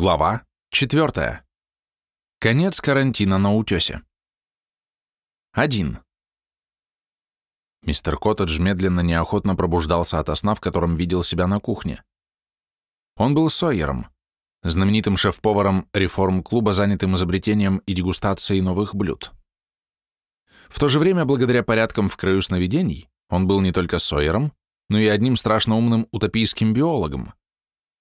Глава 4. Конец карантина на утесе. 1. Мистер Коттедж медленно, неохотно пробуждался от сна, в котором видел себя на кухне. Он был Сойером, знаменитым шеф-поваром реформ-клуба, занятым изобретением и дегустацией новых блюд. В то же время, благодаря порядкам в краю сновидений, он был не только Сойером, но и одним страшно умным утопийским биологом,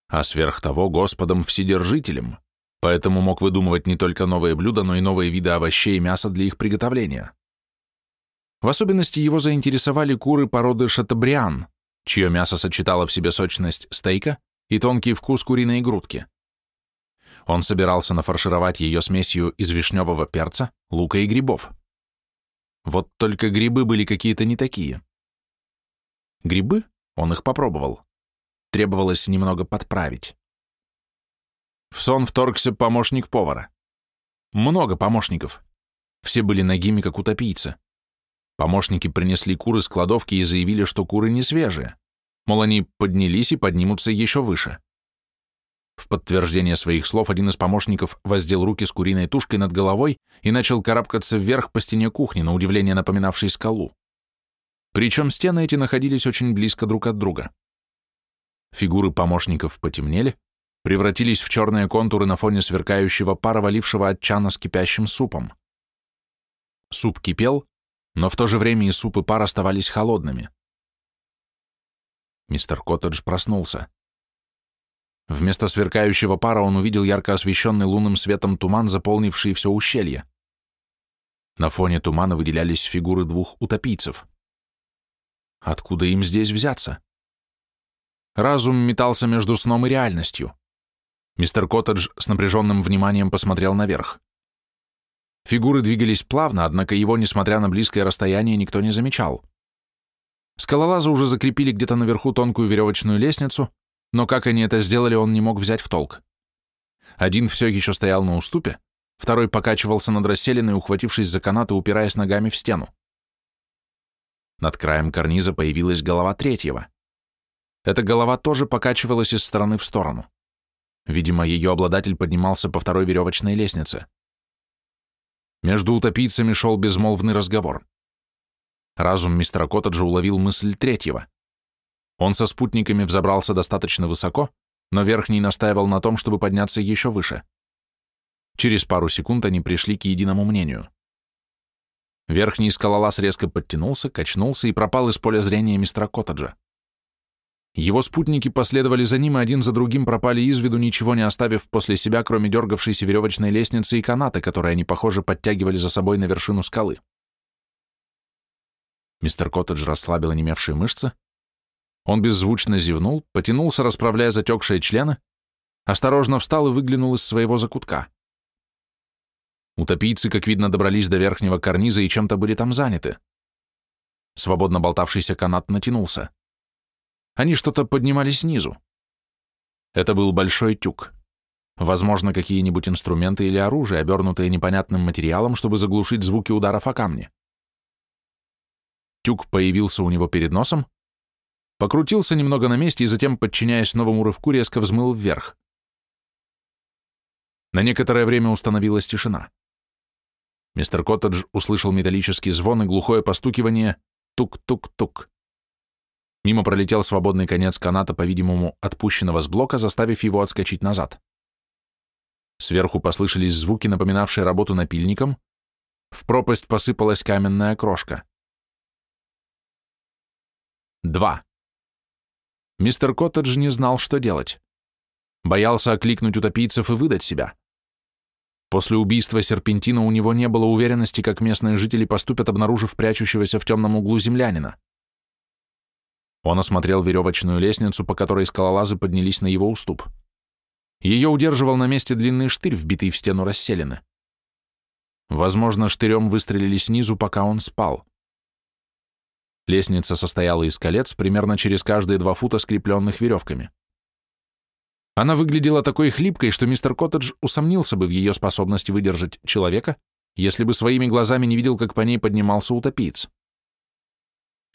а сверх того Господом Вседержителем, поэтому мог выдумывать не только новые блюда, но и новые виды овощей и мяса для их приготовления. В особенности его заинтересовали куры породы шатабриан, чье мясо сочетало в себе сочность стейка и тонкий вкус куриной грудки. Он собирался нафаршировать ее смесью из вишневого перца, лука и грибов. Вот только грибы были какие-то не такие. Грибы, он их попробовал, требовалось немного подправить. В сон вторгся помощник повара. Много помощников. Все были нагими, как утопийцы. Помощники принесли куры с кладовки и заявили, что куры не свежие. Мол, они поднялись и поднимутся еще выше. В подтверждение своих слов один из помощников воздел руки с куриной тушкой над головой и начал карабкаться вверх по стене кухни, на удивление напоминавшей скалу. Причем стены эти находились очень близко друг от друга. Фигуры помощников потемнели, превратились в черные контуры на фоне сверкающего пара, валившего от чана с кипящим супом. Суп кипел, но в то же время и суп и пар оставались холодными. Мистер Коттедж проснулся. Вместо сверкающего пара он увидел ярко освещенный лунным светом туман, заполнивший все ущелье. На фоне тумана выделялись фигуры двух утопийцев. Откуда им здесь взяться? Разум метался между сном и реальностью. Мистер Коттедж с напряженным вниманием посмотрел наверх. Фигуры двигались плавно, однако его, несмотря на близкое расстояние, никто не замечал. Скалолазы уже закрепили где-то наверху тонкую веревочную лестницу, но как они это сделали, он не мог взять в толк. Один все еще стоял на уступе, второй покачивался над расселенной, ухватившись за канаты, упираясь ногами в стену. Над краем карниза появилась голова третьего. Эта голова тоже покачивалась из стороны в сторону. Видимо, ее обладатель поднимался по второй веревочной лестнице. Между утопийцами шел безмолвный разговор. Разум мистера Коттеджа уловил мысль третьего. Он со спутниками взобрался достаточно высоко, но верхний настаивал на том, чтобы подняться еще выше. Через пару секунд они пришли к единому мнению. Верхний скалолаз резко подтянулся, качнулся и пропал из поля зрения мистера Коттеджа. Его спутники последовали за ним, и один за другим пропали из виду, ничего не оставив после себя, кроме дергавшейся веревочной лестницы и канаты, которые они, похоже, подтягивали за собой на вершину скалы. Мистер Коттедж расслабил онемевшие мышцы. Он беззвучно зевнул, потянулся, расправляя затекшие члены, осторожно встал и выглянул из своего закутка. Утопийцы, как видно, добрались до верхнего карниза и чем-то были там заняты. Свободно болтавшийся канат натянулся. Они что-то поднимали снизу. Это был большой тюк. Возможно, какие-нибудь инструменты или оружие, обернутые непонятным материалом, чтобы заглушить звуки ударов о камни. Тюк появился у него перед носом, покрутился немного на месте и затем, подчиняясь новому рывку, резко взмыл вверх. На некоторое время установилась тишина. Мистер Коттедж услышал металлический звон и глухое постукивание «тук-тук-тук». Мимо пролетел свободный конец каната, по-видимому, отпущенного с блока, заставив его отскочить назад. Сверху послышались звуки, напоминавшие работу напильником. В пропасть посыпалась каменная крошка. 2. Мистер Коттедж не знал, что делать. Боялся окликнуть утопийцев и выдать себя. После убийства Серпентина у него не было уверенности, как местные жители поступят, обнаружив прячущегося в темном углу землянина. Он осмотрел веревочную лестницу, по которой скалолазы поднялись на его уступ. Ее удерживал на месте длинный штырь, вбитый в стену расселены. Возможно, штырем выстрелили снизу, пока он спал. Лестница состояла из колец, примерно через каждые два фута скрепленных веревками. Она выглядела такой хлипкой, что мистер Коттедж усомнился бы в ее способности выдержать человека, если бы своими глазами не видел, как по ней поднимался утопиец.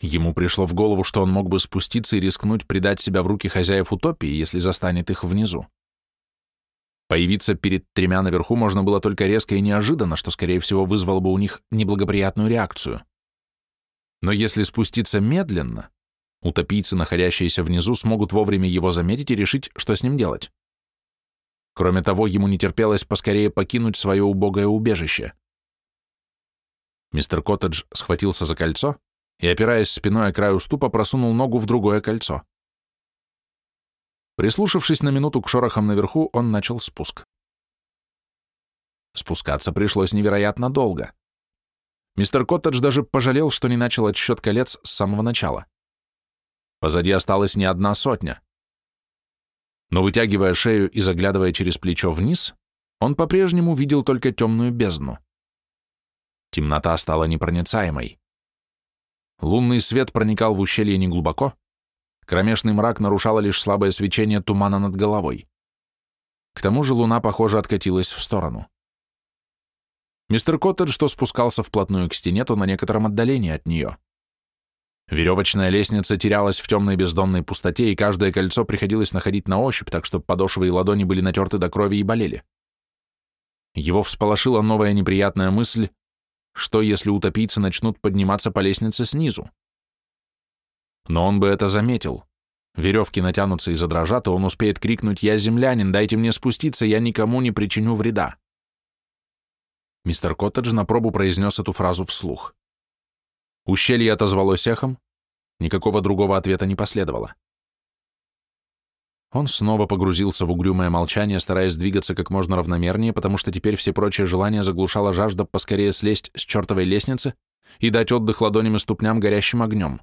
Ему пришло в голову, что он мог бы спуститься и рискнуть предать себя в руки хозяев утопии, если застанет их внизу. Появиться перед тремя наверху можно было только резко и неожиданно, что, скорее всего, вызвало бы у них неблагоприятную реакцию. Но если спуститься медленно, утопийцы, находящиеся внизу, смогут вовремя его заметить и решить, что с ним делать. Кроме того, ему не терпелось поскорее покинуть свое убогое убежище. Мистер Коттедж схватился за кольцо и, опираясь спиной о край уступа, просунул ногу в другое кольцо. Прислушавшись на минуту к шорохам наверху, он начал спуск. Спускаться пришлось невероятно долго. Мистер Коттедж даже пожалел, что не начал отсчет колец с самого начала. Позади осталась не одна сотня. Но вытягивая шею и заглядывая через плечо вниз, он по-прежнему видел только темную бездну. Темнота стала непроницаемой. Лунный свет проникал в ущелье неглубоко, Кромешный мрак нарушало лишь слабое свечение тумана над головой. К тому же луна, похоже, откатилась в сторону. Мистер Коттедж, что спускался вплотную к стене, то на некотором отдалении от нее. Веревочная лестница терялась в темной бездонной пустоте, и каждое кольцо приходилось находить на ощупь, так что подошвы и ладони были натерты до крови и болели. Его всполошила новая неприятная мысль, что если утопийцы начнут подниматься по лестнице снизу? Но он бы это заметил. Веревки натянутся и задрожат, и он успеет крикнуть «Я землянин, дайте мне спуститься, я никому не причиню вреда». Мистер Коттедж на пробу произнес эту фразу вслух. Ущелье отозвалось эхом, никакого другого ответа не последовало. Он снова погрузился в угрюмое молчание, стараясь двигаться как можно равномернее, потому что теперь все прочие желания заглушала жажда поскорее слезть с чертовой лестницы и дать отдых ладоням и ступням горящим огнем.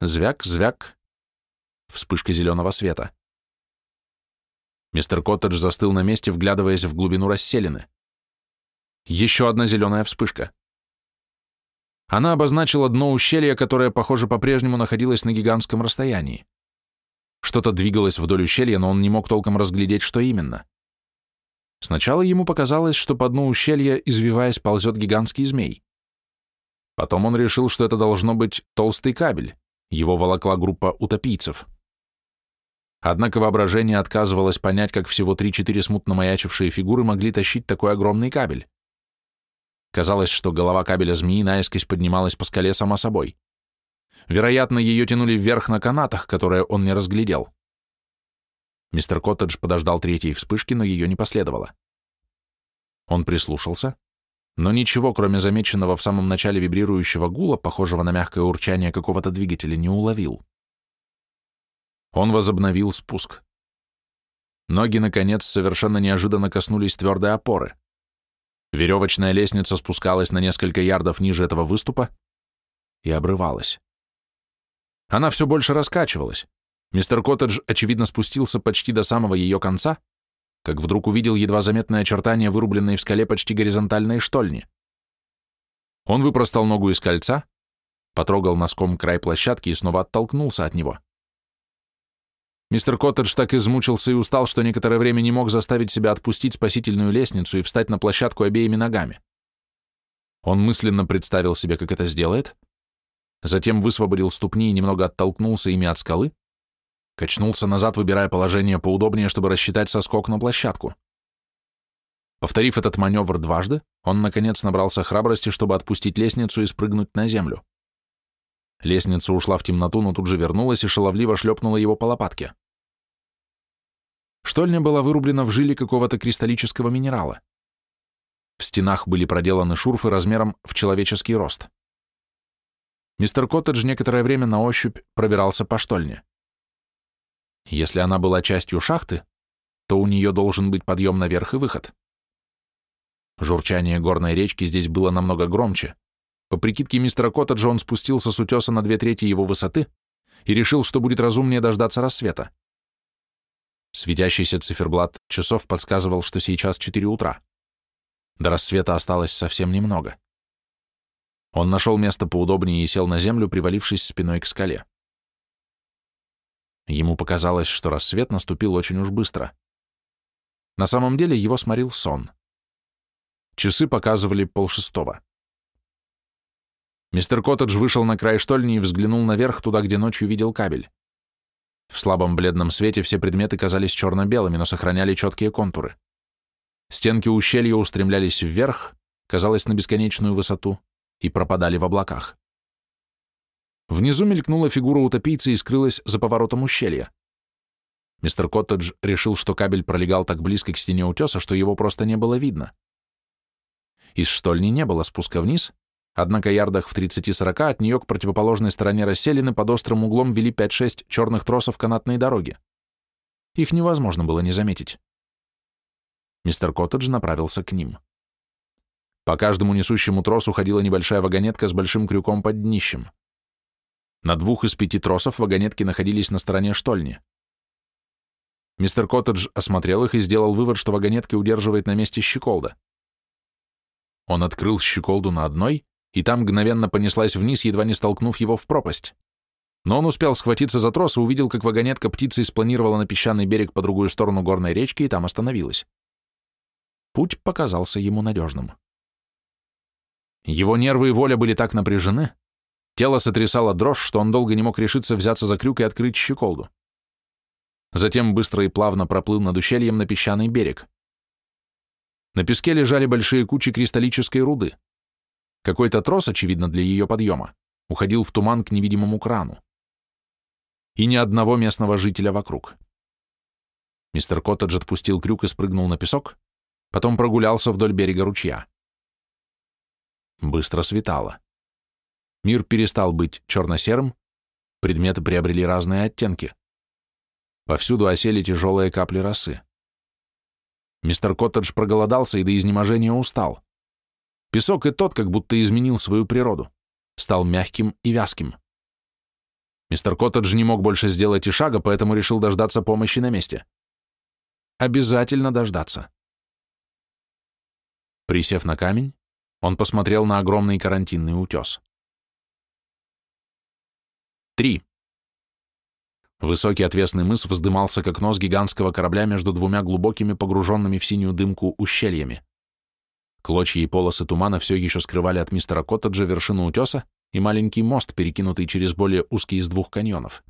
Звяк, звяк. Вспышка зеленого света. Мистер Коттедж застыл на месте, вглядываясь в глубину расселены. Еще одна зеленая вспышка. Она обозначила дно ущелья, которое, похоже, по-прежнему находилось на гигантском расстоянии. Что-то двигалось вдоль ущелья, но он не мог толком разглядеть, что именно. Сначала ему показалось, что по дну ущелья, извиваясь, ползет гигантский змей. Потом он решил, что это должно быть толстый кабель. Его волокла группа утопийцев. Однако воображение отказывалось понять, как всего три-четыре смутно маячившие фигуры могли тащить такой огромный кабель. Казалось, что голова кабеля змеи наискось поднималась по скале сама собой. Вероятно, ее тянули вверх на канатах, которые он не разглядел. Мистер Коттедж подождал третьей вспышки, но ее не последовало. Он прислушался, но ничего, кроме замеченного в самом начале вибрирующего гула, похожего на мягкое урчание какого-то двигателя, не уловил. Он возобновил спуск. Ноги, наконец, совершенно неожиданно коснулись твердой опоры. Веревочная лестница спускалась на несколько ярдов ниже этого выступа и обрывалась. Она все больше раскачивалась. Мистер Коттедж, очевидно, спустился почти до самого ее конца, как вдруг увидел едва заметное очертание вырубленной в скале почти горизонтальной штольни. Он выпростал ногу из кольца, потрогал носком край площадки и снова оттолкнулся от него. Мистер Коттедж так измучился и устал, что некоторое время не мог заставить себя отпустить спасительную лестницу и встать на площадку обеими ногами. Он мысленно представил себе, как это сделает, затем высвободил ступни и немного оттолкнулся ими от скалы, Качнулся назад, выбирая положение поудобнее, чтобы рассчитать соскок на площадку. Повторив этот маневр дважды, он, наконец, набрался храбрости, чтобы отпустить лестницу и спрыгнуть на землю. Лестница ушла в темноту, но тут же вернулась и шаловливо шлепнула его по лопатке. Штольня была вырублена в жиле какого-то кристаллического минерала. В стенах были проделаны шурфы размером в человеческий рост. Мистер Коттедж некоторое время на ощупь пробирался по штольне. Если она была частью шахты, то у нее должен быть подъем наверх и выход. Журчание горной речки здесь было намного громче. По прикидке мистера Коттеджа он спустился с утеса на две трети его высоты и решил, что будет разумнее дождаться рассвета. Светящийся циферблат часов подсказывал, что сейчас 4 утра. До рассвета осталось совсем немного. Он нашел место поудобнее и сел на землю, привалившись спиной к скале. Ему показалось, что рассвет наступил очень уж быстро. На самом деле его сморил сон. Часы показывали полшестого. Мистер Коттедж вышел на край штольни и взглянул наверх, туда, где ночью видел кабель. В слабом бледном свете все предметы казались черно-белыми, но сохраняли четкие контуры. Стенки ущелья устремлялись вверх, казалось, на бесконечную высоту, и пропадали в облаках. Внизу мелькнула фигура утопийца и скрылась за поворотом ущелья. Мистер Коттедж решил, что кабель пролегал так близко к стене утеса, что его просто не было видно. Из штольни не было спуска вниз, однако ярдах в 30-40 от нее к противоположной стороне расселены под острым углом вели 5-6 черных тросов канатной дороги. Их невозможно было не заметить. Мистер Коттедж направился к ним. По каждому несущему тросу ходила небольшая вагонетка с большим крюком под днищем. На двух из пяти тросов вагонетки находились на стороне штольни. Мистер Коттедж осмотрел их и сделал вывод, что вагонетки удерживает на месте щеколда. Он открыл щеколду на одной, и там мгновенно понеслась вниз, едва не столкнув его в пропасть. Но он успел схватиться за трос и увидел, как вагонетка птицы спланировала на песчаный берег по другую сторону горной речки и там остановилась. Путь показался ему надежным. Его нервы и воля были так напряжены, тело сотрясало дрожь, что он долго не мог решиться взяться за крюк и открыть щеколду. Затем быстро и плавно проплыл над ущельем на песчаный берег. На песке лежали большие кучи кристаллической руды. Какой-то трос, очевидно, для ее подъема, уходил в туман к невидимому крану. И ни одного местного жителя вокруг. Мистер Коттедж отпустил крюк и спрыгнул на песок, потом прогулялся вдоль берега ручья. Быстро светало. Мир перестал быть черно-серым, предметы приобрели разные оттенки. Повсюду осели тяжелые капли росы. Мистер Коттедж проголодался и до изнеможения устал. Песок и тот как будто изменил свою природу, стал мягким и вязким. Мистер Коттедж не мог больше сделать и шага, поэтому решил дождаться помощи на месте. Обязательно дождаться. Присев на камень, он посмотрел на огромный карантинный утес. 3. Высокий отвесный мыс вздымался, как нос гигантского корабля между двумя глубокими, погруженными в синюю дымку ущельями. Клочья и полосы тумана все еще скрывали от мистера Коттеджа вершину утеса и маленький мост, перекинутый через более узкий из двух каньонов.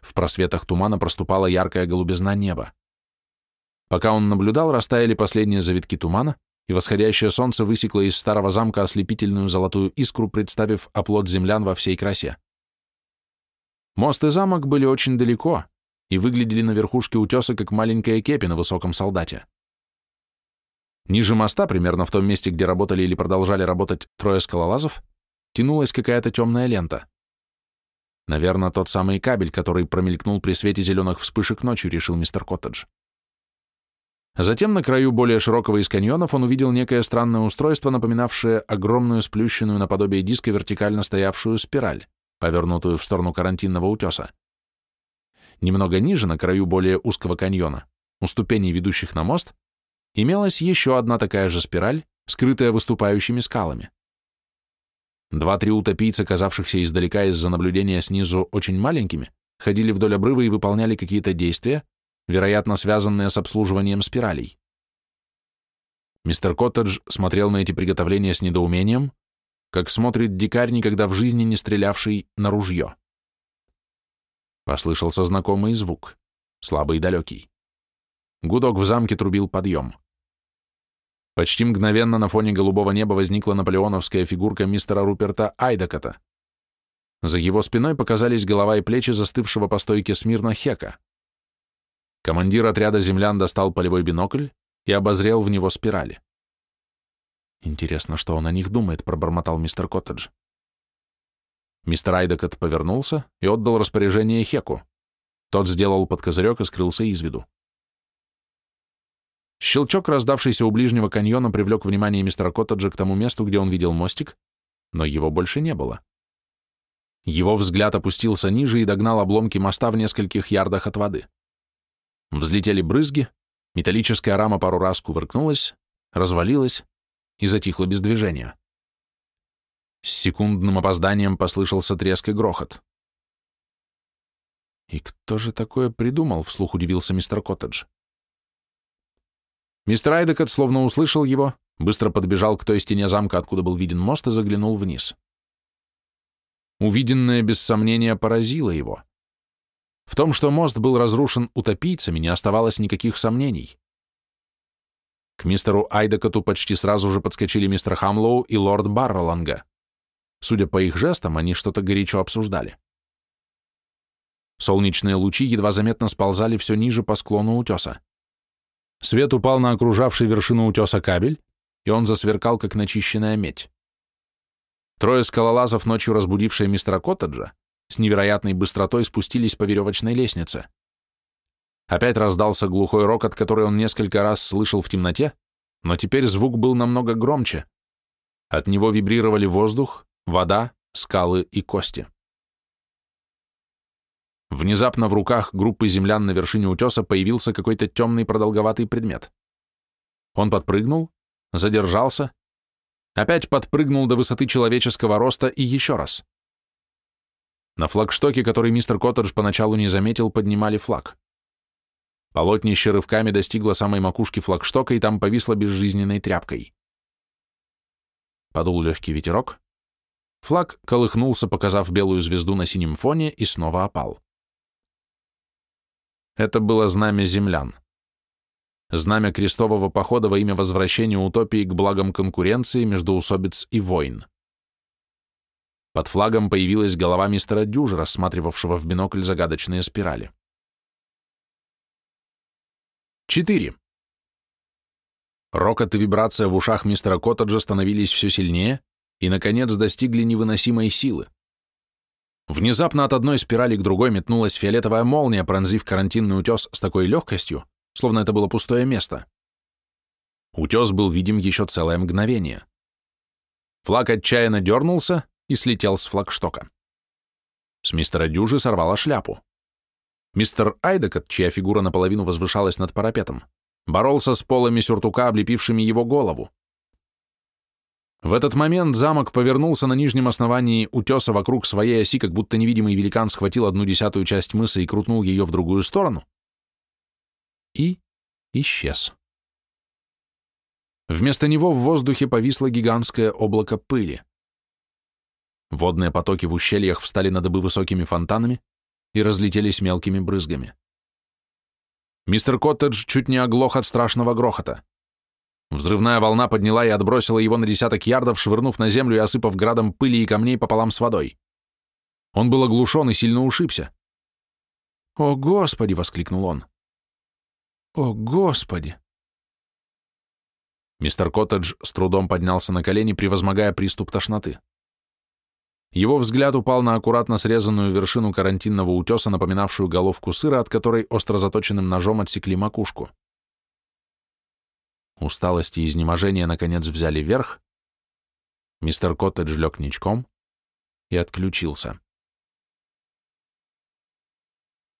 В просветах тумана проступала яркая голубизна неба. Пока он наблюдал, растаяли последние завитки тумана, и восходящее солнце высекло из старого замка ослепительную золотую искру, представив оплот землян во всей красе. Мост и замок были очень далеко и выглядели на верхушке утеса, как маленькая кепи на высоком солдате. Ниже моста, примерно в том месте, где работали или продолжали работать трое скалолазов, тянулась какая-то темная лента. Наверное, тот самый кабель, который промелькнул при свете зеленых вспышек ночью, решил мистер Коттедж. Затем на краю более широкого из каньонов он увидел некое странное устройство, напоминавшее огромную сплющенную наподобие диска вертикально стоявшую спираль повернутую в сторону карантинного утеса. Немного ниже, на краю более узкого каньона, у ступеней, ведущих на мост, имелась еще одна такая же спираль, скрытая выступающими скалами. Два-три утопийца, казавшихся издалека из-за наблюдения снизу очень маленькими, ходили вдоль обрыва и выполняли какие-то действия, вероятно, связанные с обслуживанием спиралей. Мистер Коттедж смотрел на эти приготовления с недоумением, как смотрит дикарь, никогда в жизни не стрелявший на ружье. Послышался знакомый звук, слабый и далекий. Гудок в замке трубил подъем. Почти мгновенно на фоне голубого неба возникла наполеоновская фигурка мистера Руперта Айдакота. За его спиной показались голова и плечи застывшего по стойке смирно Хека. Командир отряда землян достал полевой бинокль и обозрел в него спирали. Интересно, что он о них думает, пробормотал мистер Коттедж. Мистер Айдекот повернулся и отдал распоряжение Хеку. Тот сделал под козырек и скрылся из виду. Щелчок, раздавшийся у ближнего каньона, привлек внимание мистера Коттеджа к тому месту, где он видел мостик, но его больше не было. Его взгляд опустился ниже и догнал обломки моста в нескольких ярдах от воды. Взлетели брызги, металлическая рама пару раз кувыркнулась, развалилась, и затихло без движения. С секундным опозданием послышался треск и грохот. «И кто же такое придумал?» — вслух удивился мистер Коттедж. Мистер Айдекот словно услышал его, быстро подбежал к той стене замка, откуда был виден мост, и заглянул вниз. Увиденное, без сомнения, поразило его. В том, что мост был разрушен утопийцами, не оставалось никаких сомнений. К мистеру Айдекоту почти сразу же подскочили мистер Хамлоу и лорд Барроланга. Судя по их жестам, они что-то горячо обсуждали. Солнечные лучи едва заметно сползали все ниже по склону утеса. Свет упал на окружавший вершину утеса кабель, и он засверкал, как начищенная медь. Трое скалолазов, ночью разбудившие мистера Коттеджа, с невероятной быстротой спустились по веревочной лестнице. Опять раздался глухой рокот, который он несколько раз слышал в темноте, но теперь звук был намного громче. От него вибрировали воздух, вода, скалы и кости. Внезапно в руках группы землян на вершине утеса появился какой-то темный продолговатый предмет. Он подпрыгнул, задержался, опять подпрыгнул до высоты человеческого роста и еще раз. На флагштоке, который мистер Коттедж поначалу не заметил, поднимали флаг. Полотнище рывками достигло самой макушки флагштока и там повисло безжизненной тряпкой. Подул легкий ветерок. Флаг колыхнулся, показав белую звезду на синем фоне, и снова опал. Это было знамя землян. Знамя крестового похода во имя возвращения утопии к благам конкуренции между усобиц и войн. Под флагом появилась голова мистера Дюжа, рассматривавшего в бинокль загадочные спирали. 4. Рокот и вибрация в ушах мистера Коттеджа становились все сильнее и, наконец, достигли невыносимой силы. Внезапно от одной спирали к другой метнулась фиолетовая молния, пронзив карантинный утес с такой легкостью, словно это было пустое место. Утес был видим еще целое мгновение. Флаг отчаянно дернулся и слетел с флагштока. С мистера Дюжи сорвала шляпу. Мистер Айдекот, чья фигура наполовину возвышалась над парапетом, боролся с полами сюртука, облепившими его голову. В этот момент замок повернулся на нижнем основании утеса вокруг своей оси, как будто невидимый великан схватил одну десятую часть мыса и крутнул ее в другую сторону. И исчез. Вместо него в воздухе повисло гигантское облако пыли. Водные потоки в ущельях встали на дыбы высокими фонтанами и разлетелись мелкими брызгами. Мистер Коттедж чуть не оглох от страшного грохота. Взрывная волна подняла и отбросила его на десяток ярдов, швырнув на землю и осыпав градом пыли и камней пополам с водой. Он был оглушен и сильно ушибся. «О, Господи!» — воскликнул он. «О, Господи!» Мистер Коттедж с трудом поднялся на колени, превозмогая приступ тошноты. Его взгляд упал на аккуратно срезанную вершину карантинного утеса, напоминавшую головку сыра, от которой остро заточенным ножом отсекли макушку. Усталость и изнеможение наконец взяли верх. Мистер Коттедж лег ничком и отключился.